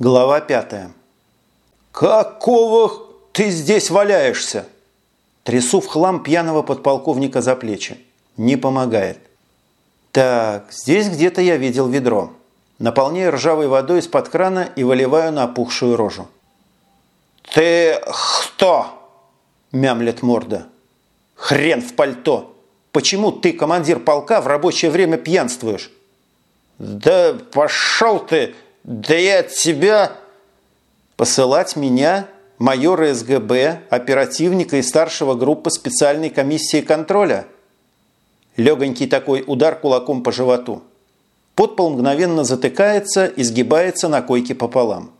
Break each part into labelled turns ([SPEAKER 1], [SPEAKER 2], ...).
[SPEAKER 1] Глава пятая. «Какого ты здесь валяешься?» Трясу в хлам пьяного подполковника за плечи. Не помогает. Так, здесь где-то я видел ведро. Наполняю ржавой водой из-под крана и выливаю на опухшую рожу. «Ты кто?» – мямлет морда. «Хрен в пальто! Почему ты, командир полка, в рабочее время пьянствуешь?» «Да пошел ты! Да я от тебя...» «Посылать меня, майора СГБ, оперативника и старшего группы специальной комиссии контроля?» Легонький такой удар кулаком по животу. Подпол мгновенно затыкается и сгибается на койке пополам.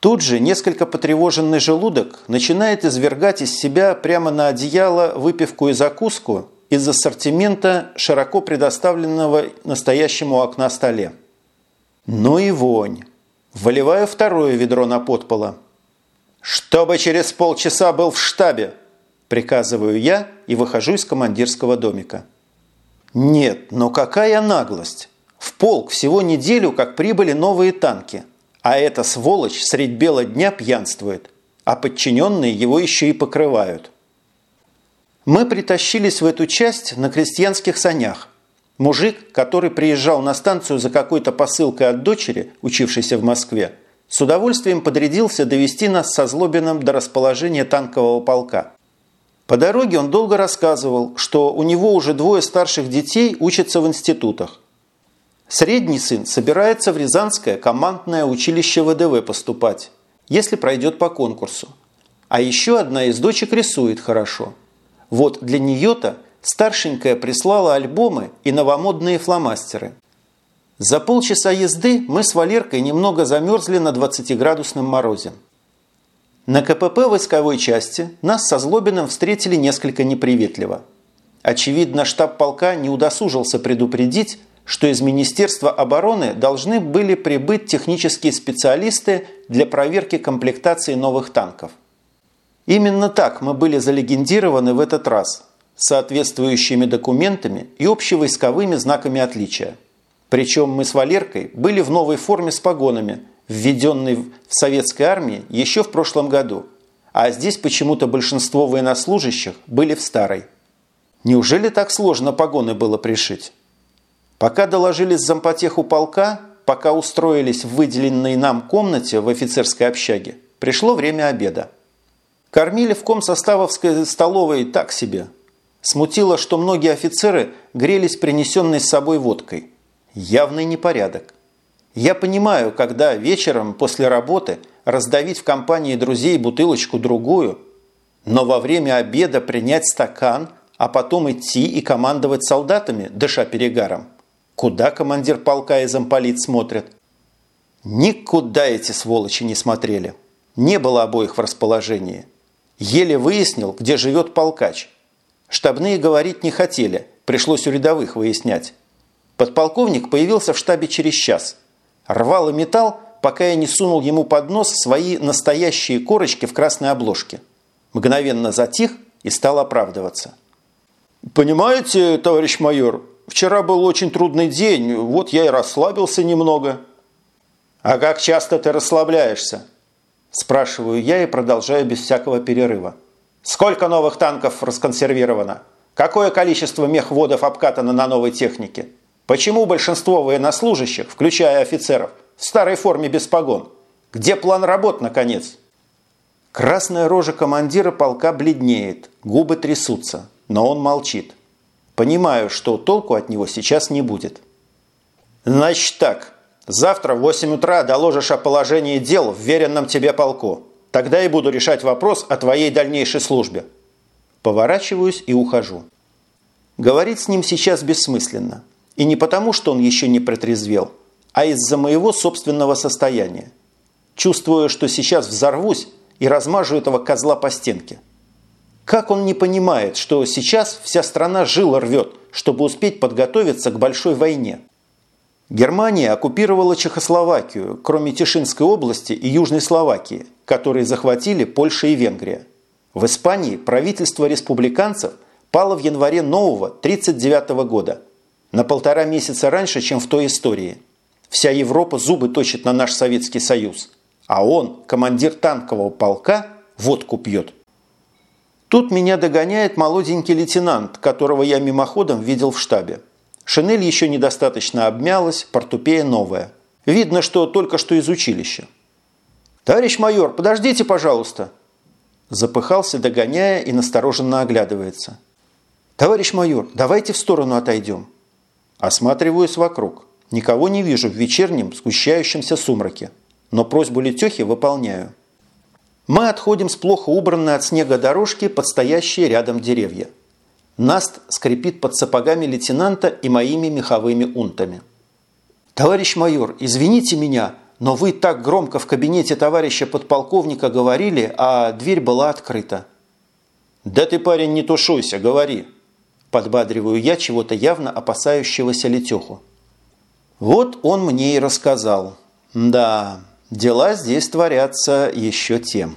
[SPEAKER 1] Тут же несколько потревоженный желудок начинает извергать из себя прямо на одеяло выпивку и закуску из ассортимента, широко предоставленного настоящему окна столе. Ну и вонь. Выливаю второе ведро на подпола. «Чтобы через полчаса был в штабе!» Приказываю я и выхожу из командирского домика. Нет, но какая наглость! В полк всего неделю, как прибыли новые танки – а эта сволочь средь бела дня пьянствует, а подчиненные его еще и покрывают. Мы притащились в эту часть на крестьянских санях. Мужик, который приезжал на станцию за какой-то посылкой от дочери, учившейся в Москве, с удовольствием подрядился довести нас со Злобиным до расположения танкового полка. По дороге он долго рассказывал, что у него уже двое старших детей учатся в институтах, Средний сын собирается в Рязанское командное училище ВДВ поступать, если пройдет по конкурсу. А еще одна из дочек рисует хорошо. Вот для нее-то старшенькая прислала альбомы и новомодные фломастеры. За полчаса езды мы с Валеркой немного замерзли на 20-градусном морозе. На КПП войсковой части нас со Злобиным встретили несколько неприветливо. Очевидно, штаб полка не удосужился предупредить, что из Министерства обороны должны были прибыть технические специалисты для проверки комплектации новых танков. Именно так мы были залегендированы в этот раз, соответствующими документами и общевойсковыми знаками отличия. Причем мы с Валеркой были в новой форме с погонами, введенной в советской армии еще в прошлом году, а здесь почему-то большинство военнослужащих были в старой. Неужели так сложно погоны было пришить? Пока доложились зампотеху полка, пока устроились в выделенной нам комнате в офицерской общаге, пришло время обеда. Кормили в комсоставовской столовой так себе. Смутило, что многие офицеры грелись принесенной с собой водкой. Явный непорядок. Я понимаю, когда вечером после работы раздавить в компании друзей бутылочку-другую, но во время обеда принять стакан, а потом идти и командовать солдатами, дыша перегаром – Куда командир полка и замполит смотрят? Никуда эти сволочи не смотрели. Не было обоих в расположении. Еле выяснил, где живет полкач. Штабные говорить не хотели, пришлось у рядовых выяснять. Подполковник появился в штабе через час. Рвал и металл, пока я не сунул ему под нос свои настоящие корочки в красной обложке. Мгновенно затих и стал оправдываться. «Понимаете, товарищ майор, Вчера был очень трудный день, вот я и расслабился немного». «А как часто ты расслабляешься?» Спрашиваю я и продолжаю без всякого перерыва. «Сколько новых танков расконсервировано? Какое количество мехводов обкатано на новой технике? Почему большинство военнослужащих, включая офицеров, в старой форме без погон? Где план работ, наконец?» Красная рожа командира полка бледнеет, губы трясутся, но он молчит. Понимаю, что толку от него сейчас не будет. Значит так, завтра в 8 утра доложишь о положении дел в веренном тебе полку. Тогда и буду решать вопрос о твоей дальнейшей службе. Поворачиваюсь и ухожу. Говорить с ним сейчас бессмысленно. И не потому, что он еще не протрезвел, а из-за моего собственного состояния. Чувствую, что сейчас взорвусь и размажу этого козла по стенке. Как он не понимает, что сейчас вся страна жила рвет, чтобы успеть подготовиться к большой войне? Германия оккупировала Чехословакию, кроме Тишинской области и Южной Словакии, которые захватили Польша и Венгрия. В Испании правительство республиканцев пало в январе нового 1939 года, на полтора месяца раньше, чем в той истории. Вся Европа зубы точит на наш Советский Союз. А он, командир танкового полка, водку пьет. Тут меня догоняет молоденький лейтенант, которого я мимоходом видел в штабе. Шинель еще недостаточно обмялась, портупея новая. Видно, что только что из училища. «Товарищ майор, подождите, пожалуйста!» Запыхался, догоняя и настороженно оглядывается. «Товарищ майор, давайте в сторону отойдем». Осматриваюсь вокруг. Никого не вижу в вечернем сгущающемся сумраке. Но просьбу Летехи выполняю. Мы отходим с плохо убранной от снега дорожки под стоящие рядом деревья. Наст скрипит под сапогами лейтенанта и моими меховыми унтами. «Товарищ майор, извините меня, но вы так громко в кабинете товарища подполковника говорили, а дверь была открыта».
[SPEAKER 2] «Да ты, парень, не тушуйся, говори», – подбадриваю я чего-то явно опасающегося Летеху.
[SPEAKER 1] Вот он мне и рассказал. Да, Дела здесь творятся еще тем.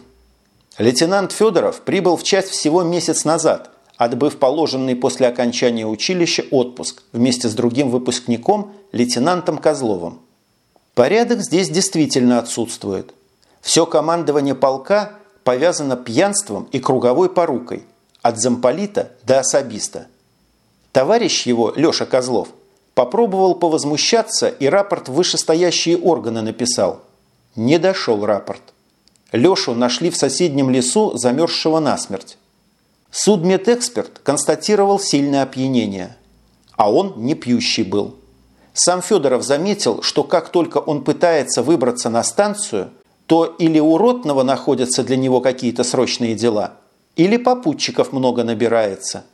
[SPEAKER 1] Лейтенант Федоров прибыл в часть всего месяц назад, отбыв положенный после окончания училища отпуск вместе с другим выпускником, лейтенантом Козловым. Порядок здесь действительно отсутствует. Все командование полка повязано пьянством и круговой порукой, от замполита до особиста. Товарищ его, Леша Козлов, попробовал повозмущаться и рапорт вышестоящие органы написал – не дошел рапорт. Лешу нашли в соседнем лесу, замерзшего насмерть. Судмедэксперт констатировал сильное опьянение. А он не пьющий был. Сам Федоров заметил, что как только он пытается выбраться на станцию, то или у Ротного находятся для него какие-то срочные дела, или попутчиков много набирается.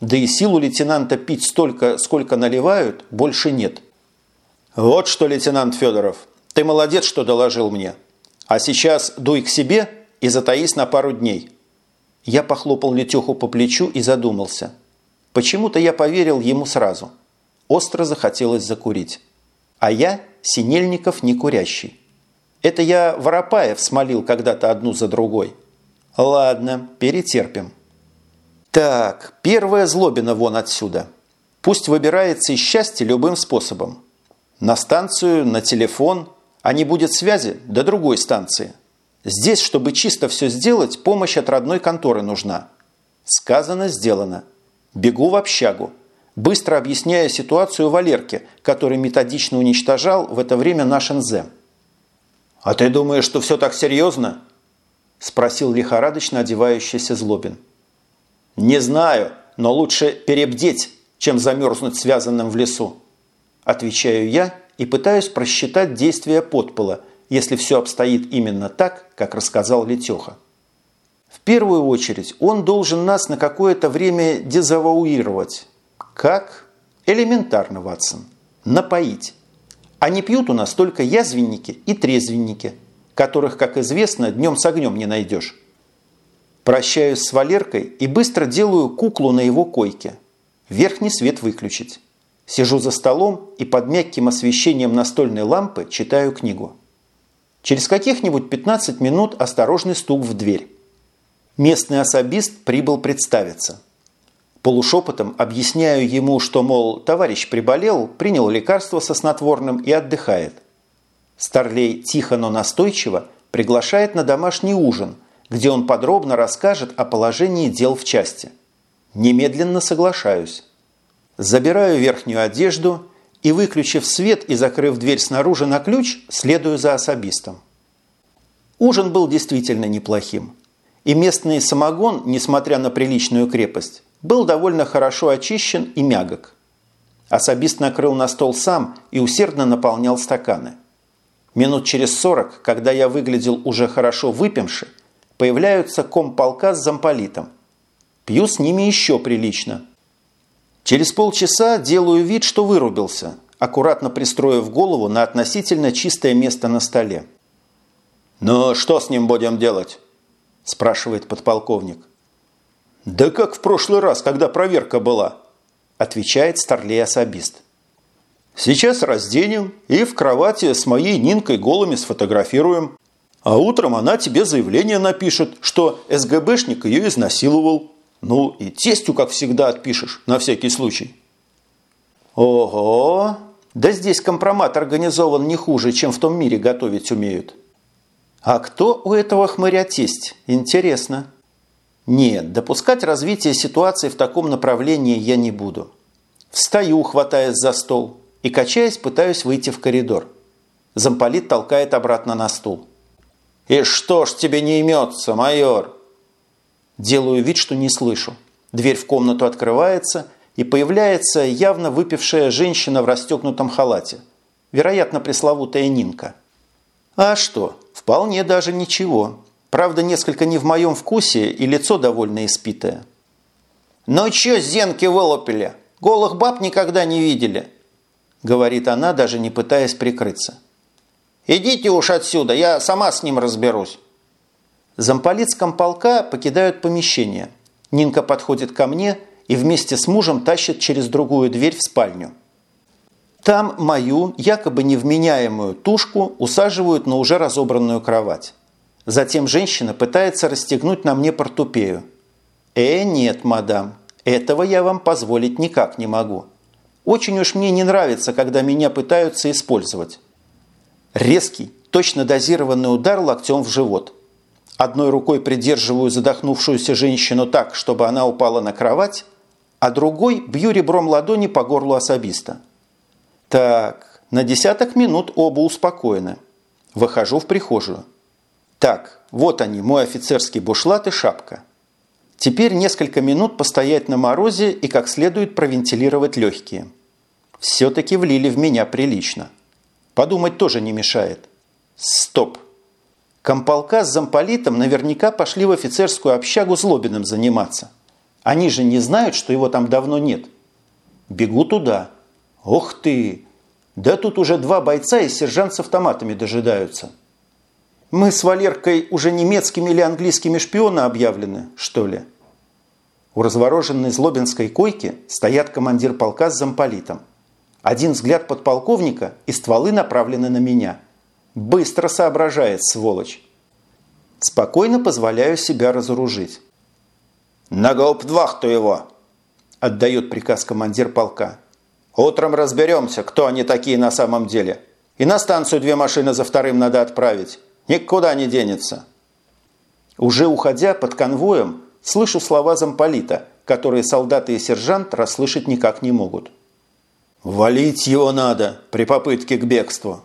[SPEAKER 1] Да и силу лейтенанта пить столько, сколько наливают, больше нет.
[SPEAKER 2] «Вот что, лейтенант Федоров, ты молодец, что доложил мне. А сейчас дуй к себе и затаись на пару дней».
[SPEAKER 1] Я похлопал Летеху по плечу и задумался. Почему-то я поверил ему сразу. Остро захотелось закурить. А я Синельников не курящий. Это я Воропаев смолил когда-то одну за другой. Ладно, перетерпим. Так, первая злобина вон отсюда. Пусть выбирается из счастья любым способом. На станцию, на телефон, а не будет связи до другой станции. Здесь, чтобы чисто все сделать, помощь от родной конторы нужна. Сказано, сделано. Бегу в общагу. Быстро объясняя ситуацию Валерке, который методично уничтожал в это время наш НЗ.
[SPEAKER 2] «А ты думаешь, что все так серьезно?» – спросил лихорадочно одевающийся Злобин. «Не знаю, но лучше перебдеть, чем замерзнуть связанным в лесу», – отвечаю я и пытаюсь просчитать действия подпола, если все обстоит именно так, как рассказал Летеха. В первую очередь он должен нас на какое-то время дезавуировать. Как? Элементарно, Ватсон. Напоить. А не пьют у нас только язвенники и трезвенники, которых, как известно, днем с огнем не найдешь. Прощаюсь с Валеркой и быстро делаю куклу на его койке. Верхний свет выключить. Сижу за столом и под мягким освещением настольной лампы читаю книгу. Через каких-нибудь 15 минут осторожный стук в дверь. Местный особист прибыл представиться. Полушепотом объясняю ему, что, мол, товарищ приболел, принял лекарство со снотворным и отдыхает. Старлей тихо, но настойчиво приглашает на домашний ужин, где он подробно расскажет о положении дел в части. Немедленно соглашаюсь. Забираю верхнюю одежду и, выключив свет и закрыв дверь снаружи на ключ, следую за особистом. Ужин был действительно неплохим. И местный самогон, несмотря на приличную крепость, был довольно хорошо очищен и мягок. Особист накрыл на стол сам и усердно наполнял стаканы. Минут через сорок, когда я выглядел уже хорошо выпивши, появляются комполка с замполитом. Пью с ними еще прилично – Через полчаса делаю вид, что вырубился, аккуратно пристроив голову на относительно чистое место на столе. «Ну, что с ним будем делать?» – спрашивает подполковник.
[SPEAKER 1] «Да как в прошлый раз, когда проверка была», – отвечает старлей особист. «Сейчас разденем и в кровати с моей Нинкой голыми сфотографируем. А утром она тебе заявление напишет, что СГБшник ее изнасиловал». Ну и тестю, как всегда, отпишешь, на всякий случай. Ого! Да здесь компромат организован не хуже, чем в том мире готовить умеют. А кто у этого хмыря тесть? Интересно. Нет, допускать развитие ситуации в таком направлении я не буду. Встаю, хватаясь за стол, и, качаясь, пытаюсь выйти в коридор. Замполит толкает обратно на стул. «И что ж тебе не имется, майор?» Делаю вид, что не слышу. Дверь в комнату открывается, и появляется явно выпившая женщина в расстегнутом халате. Вероятно, пресловутая Нинка. А что, вполне даже ничего. Правда, несколько не в моем вкусе и лицо довольно испитое. «Ну чё, зенки вылупили? Голых баб никогда не видели?» Говорит она, даже не пытаясь прикрыться. «Идите уж отсюда, я сама с ним разберусь». Замполит с комполка покидают помещение. Нинка подходит ко мне и вместе с мужем тащит через другую дверь в спальню. Там мою, якобы невменяемую тушку усаживают на уже разобранную кровать. Затем женщина пытается расстегнуть на мне портупею. «Э, нет, мадам, этого я вам позволить никак не могу. Очень уж мне не нравится, когда меня пытаются использовать». Резкий, точно дозированный удар локтем в живот. Одной рукой придерживаю задохнувшуюся женщину так, чтобы она упала на кровать, а другой бью ребром ладони по горлу особиста. Так, на десяток минут оба успокоены. Выхожу в прихожую. Так, вот они, мой офицерский бушлат и шапка. Теперь несколько минут постоять на морозе и как следует провентилировать легкие. Все-таки влили в меня прилично. Подумать тоже не мешает. Стоп. Комполка с замполитом наверняка пошли в офицерскую общагу Злобиным заниматься. Они же не знают, что его там давно нет. Бегу туда. Ох ты! Да тут уже два бойца и сержант с автоматами дожидаются. Мы с Валеркой уже немецкими или английскими шпионы объявлены, что ли? У развороженной злобинской койки стоят командир полка с замполитом. Один взгляд подполковника и стволы направлены на меня. Быстро соображает, сволочь. Спокойно позволяю себя разоружить. «На гауптвахту его!» – отдает приказ командир полка. «Утром разберемся, кто они такие на самом деле. И на станцию две машины за вторым надо отправить. Никуда не денется». Уже уходя под конвоем, слышу слова замполита, которые солдаты и сержант расслышать никак не могут. «Валить его надо при попытке к бегству».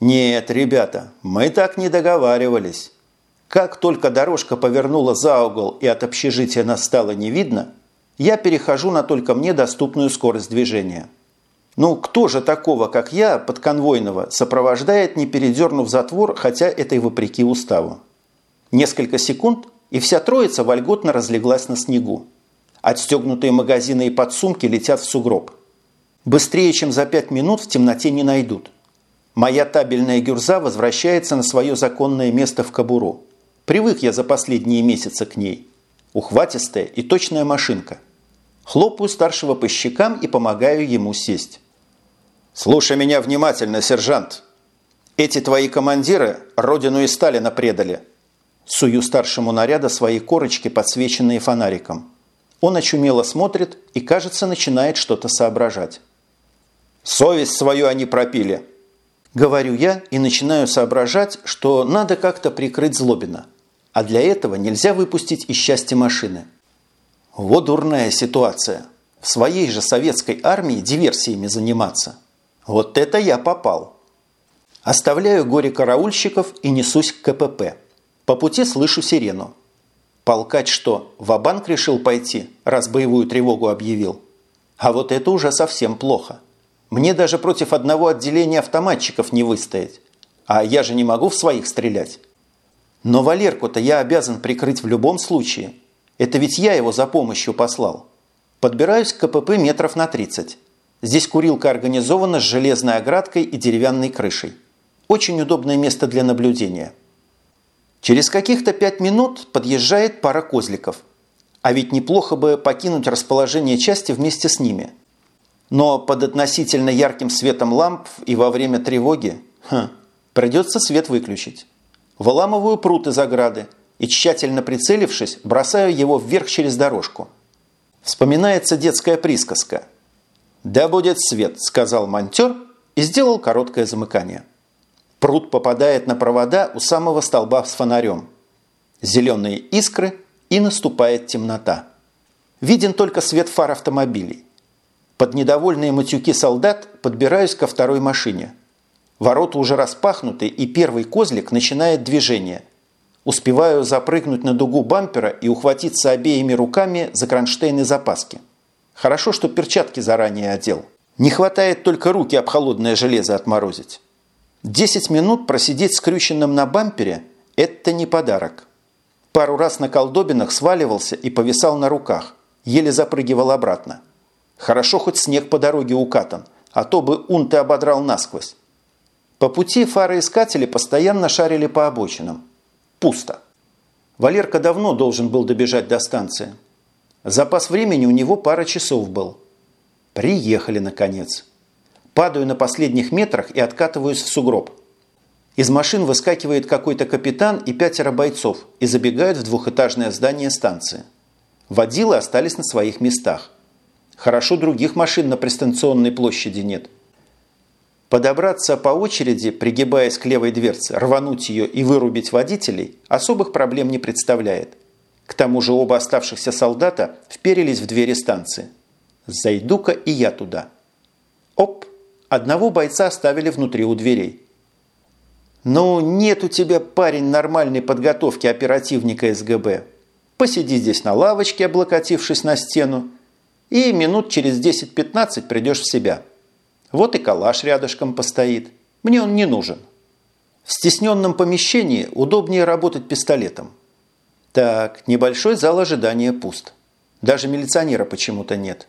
[SPEAKER 1] «Нет, ребята, мы так не договаривались». Как только дорожка повернула за угол и от общежития нас стало не видно, я перехожу на только мне доступную скорость движения. Ну, кто же такого, как я, подконвойного, сопровождает, не передернув затвор, хотя это и вопреки уставу? Несколько секунд, и вся троица вольготно разлеглась на снегу. Отстегнутые магазины и подсумки летят в сугроб. Быстрее, чем за пять минут, в темноте не найдут. Моя табельная гюрза возвращается на свое законное место в кобуру. Привык я за последние месяцы к ней. Ухватистая и точная машинка. Хлопаю старшего по щекам и помогаю ему сесть. «Слушай меня внимательно, сержант. Эти твои командиры родину и Сталина предали». Сую старшему наряда свои корочки, подсвеченные фонариком. Он очумело смотрит и, кажется, начинает что-то соображать. «Совесть свою они пропили», – говорю я и начинаю соображать, что надо как-то прикрыть Злобина – а для этого нельзя выпустить из счастья машины. Вот дурная ситуация. В своей же советской армии диверсиями заниматься. Вот это я попал. Оставляю горе караульщиков и несусь к КПП. По пути слышу сирену. Полкать что, в банк решил пойти, раз боевую тревогу объявил? А вот это уже совсем плохо. Мне даже против одного отделения автоматчиков не выстоять. А я же не могу в своих стрелять. Но Валерку-то я обязан прикрыть в любом случае. Это ведь я его за помощью послал. Подбираюсь к КПП метров на 30. Здесь курилка организована с железной оградкой и деревянной крышей. Очень удобное место для наблюдения. Через каких-то пять минут подъезжает пара козликов. А ведь неплохо бы покинуть расположение части вместе с ними. Но под относительно ярким светом ламп и во время тревоги хм, придется свет выключить. Выламываю прут из ограды и, тщательно прицелившись, бросаю его вверх через дорожку. Вспоминается детская присказка. «Да будет свет», – сказал монтер и сделал короткое замыкание. Пруд попадает на провода у самого столба с фонарем. Зеленые искры и наступает темнота. Виден только свет фар автомобилей. Под недовольные матюки солдат подбираюсь ко второй машине. Ворота уже распахнуты, и первый козлик начинает движение. Успеваю запрыгнуть на дугу бампера и ухватиться обеими руками за кронштейны запаски. Хорошо, что перчатки заранее одел. Не хватает только руки об холодное железо отморозить. Десять минут просидеть скрюченным на бампере – это не подарок. Пару раз на колдобинах сваливался и повисал на руках, еле запрыгивал обратно. Хорошо хоть снег по дороге укатан, а то бы унты ободрал насквозь. По пути фароискатели постоянно шарили по обочинам. Пусто. Валерка давно должен был добежать до станции. Запас времени у него пара часов был – Приехали, наконец. Падаю на последних метрах и откатываюсь в сугроб. Из машин выскакивает какой-то капитан и пятеро бойцов и забегают в двухэтажное здание станции. Водилы остались на своих местах. Хорошо других машин на пристанционной площади нет. Подобраться по очереди, пригибаясь к левой дверце, рвануть ее и вырубить водителей особых проблем не представляет. К тому же оба оставшихся солдата вперились в двери станции – Зайду-ка и я туда. Оп! Одного бойца оставили внутри у дверей. «Ну, нет у тебя, парень, нормальной подготовки оперативника СГБ. Посиди здесь на лавочке, облокотившись на стену, и минут через 10-15 придешь в себя. Вот и калаш рядышком постоит. Мне он не нужен. В стесненном помещении удобнее работать пистолетом. Так, небольшой зал ожидания пуст. Даже милиционера почему-то нет.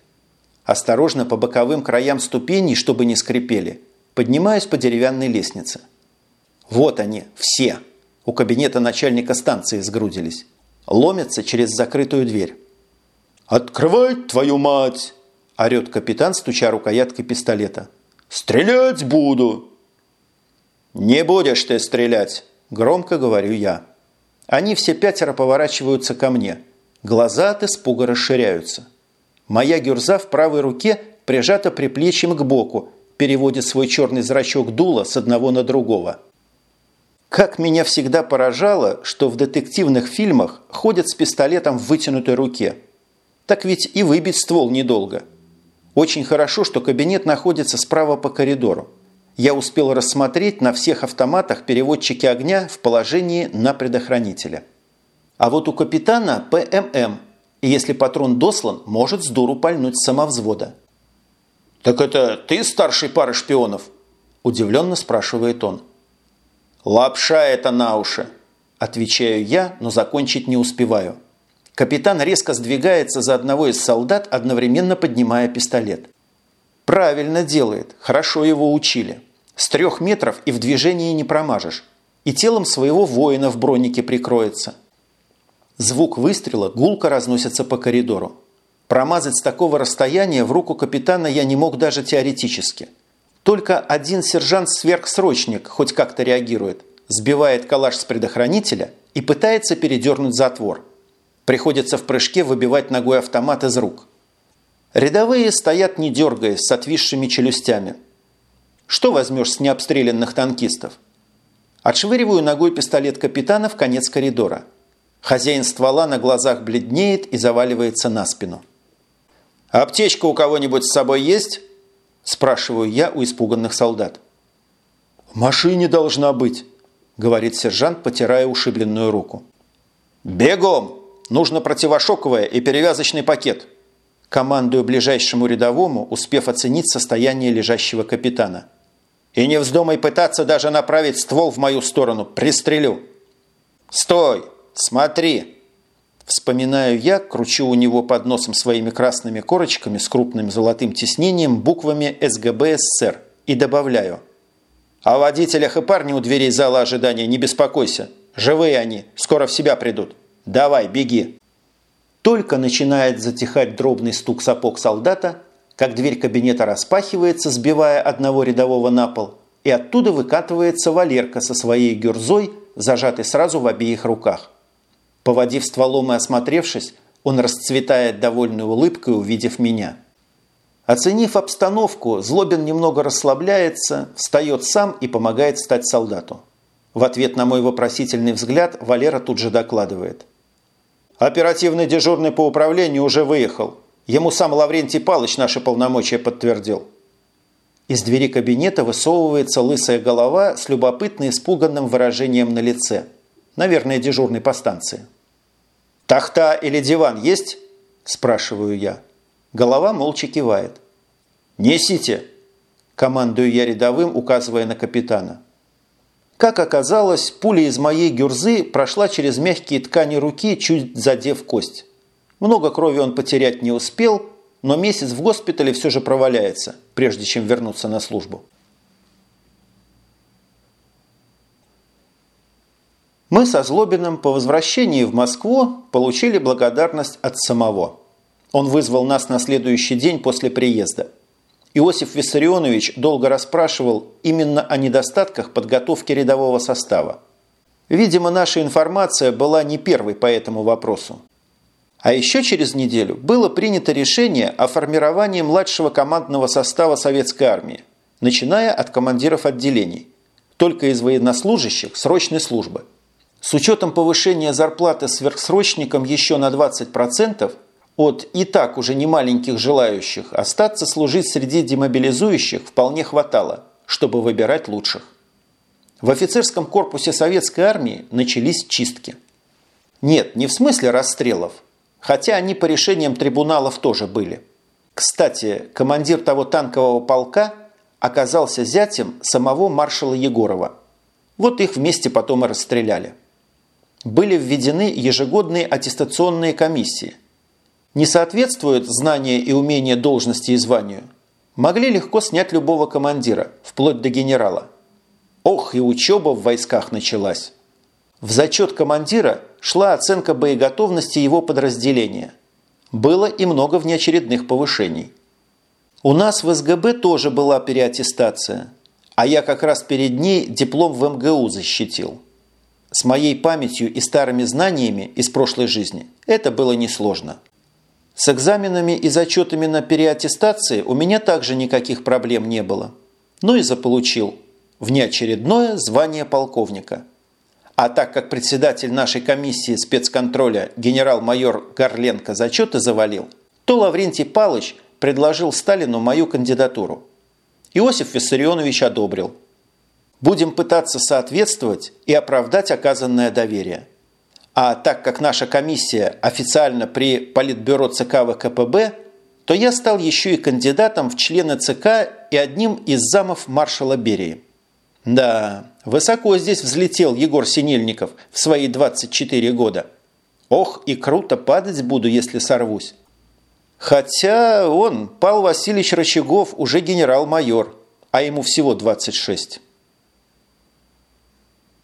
[SPEAKER 1] Осторожно по боковым краям ступеней, чтобы не скрипели, поднимаюсь по деревянной лестнице. Вот они, все. У кабинета начальника станции сгрудились. Ломятся через закрытую дверь. «Открывай, твою мать!» – орет капитан, стуча рукояткой пистолета. «Стрелять буду!» «Не будешь ты стрелять!» – громко говорю я. Они все пятеро поворачиваются ко мне. Глаза от испуга расширяются. Моя гюрза в правой руке прижата приплечьем к боку, переводит свой черный зрачок дула с одного на другого. Как меня всегда поражало, что в детективных фильмах ходят с пистолетом в вытянутой руке. Так ведь и выбить ствол недолго. Очень хорошо, что кабинет находится справа по коридору. Я успел рассмотреть на всех автоматах переводчики огня в положении на предохранителя. А вот у капитана ПММ и если патрон дослан, может с пальнуть самовзвода. «Так это ты старший пары шпионов?» – удивленно спрашивает он. «Лапша это на уши!» – отвечаю я, но закончить не успеваю. Капитан резко сдвигается за одного из солдат, одновременно поднимая пистолет. Правильно делает, хорошо его учили. С трех метров и в движении не промажешь. И телом своего воина в бронике прикроется. Звук выстрела гулко разносится по коридору. Промазать с такого расстояния в руку капитана я не мог даже теоретически. Только один сержант-сверхсрочник хоть как-то реагирует, сбивает калаш с предохранителя и пытается передернуть затвор. Приходится в прыжке выбивать ногой автомат из рук. Рядовые стоят не дергаясь, с отвисшими челюстями. Что возьмешь с необстрелянных танкистов? Отшвыриваю ногой пистолет капитана в конец коридора – Хозяин ствола на глазах бледнеет и заваливается на спину. «Аптечка у кого-нибудь с собой есть?» – спрашиваю я у испуганных солдат. «В машине должна быть», – говорит сержант, потирая ушибленную руку. «Бегом! Нужно противошоковое и перевязочный пакет!» Командую ближайшему рядовому, успев оценить состояние лежащего капитана. «И не вздумай пытаться даже направить ствол в мою сторону. Пристрелю!» «Стой! Смотри!» Вспоминаю я, кручу у него под носом своими красными корочками с крупным золотым тиснением буквами СГБ СССР и добавляю. «О водителях и парне у дверей зала ожидания не беспокойся. Живые они, скоро в себя придут. Давай, беги!» Только начинает затихать дробный стук сапог солдата, как дверь кабинета распахивается, сбивая одного рядового на пол, и оттуда выкатывается Валерка со своей гюрзой, зажатой сразу в обеих руках. Поводив стволом и осмотревшись, он расцветает довольной улыбкой, увидев меня. Оценив обстановку, Злобин немного расслабляется, встает сам и помогает стать солдату. В ответ на мой вопросительный взгляд Валера тут же докладывает. «Оперативный дежурный по управлению уже выехал. Ему сам Лаврентий Палыч наши полномочия подтвердил». Из двери кабинета высовывается лысая голова с любопытно испуганным выражением на лице. Наверное, дежурный по станции. «Тахта или диван есть?» – спрашиваю я. Голова молча кивает. «Несите!» – командую я рядовым, указывая на капитана. Как оказалось, пуля из моей гюрзы прошла через мягкие ткани руки, чуть задев кость. Много крови он потерять не успел, но месяц в госпитале все же проваляется, прежде чем вернуться на службу. Мы со Злобиным по возвращении в Москву получили благодарность от самого. Он вызвал нас на следующий день после приезда – Иосиф Виссарионович долго расспрашивал именно о недостатках подготовки рядового состава. Видимо, наша информация была не первой по этому вопросу. А еще через неделю было принято решение о формировании младшего командного состава Советской армии, начиная от командиров отделений, только из военнослужащих срочной службы. С учетом повышения зарплаты сверхсрочникам еще на 20%, от и так уже немаленьких желающих остаться служить среди демобилизующих вполне хватало, чтобы выбирать лучших. В офицерском корпусе советской армии начались чистки. Нет, не в смысле расстрелов, хотя они по решениям трибуналов тоже были. Кстати, командир того танкового полка оказался зятем самого маршала Егорова. Вот их вместе потом и расстреляли. Были введены ежегодные аттестационные комиссии – не соответствуют знания и умения должности и званию, могли легко снять любого командира, вплоть до генерала. Ох, и учеба в войсках началась. В зачет командира шла оценка боеготовности его подразделения. Было и много внеочередных повышений. У нас в СГБ тоже была переаттестация, а я как раз перед ней диплом в МГУ защитил. С моей памятью и старыми знаниями из прошлой жизни это было несложно. С экзаменами и зачетами на переаттестации у меня также никаких проблем не было. Ну и заполучил внеочередное звание полковника. А так как председатель нашей комиссии спецконтроля генерал-майор Горленко зачеты завалил, то Лаврентий Палыч предложил Сталину мою кандидатуру. Иосиф Виссарионович одобрил. Будем пытаться соответствовать и оправдать оказанное доверие. А так как наша комиссия официально при Политбюро ЦК ВКПБ, то я стал еще и кандидатом в члены ЦК и одним из замов маршала Берии. Да, высоко здесь взлетел Егор Синельников в свои 24 года. Ох, и круто падать буду, если сорвусь. Хотя он, Павел Васильевич Рычагов, уже генерал-майор, а ему всего 26.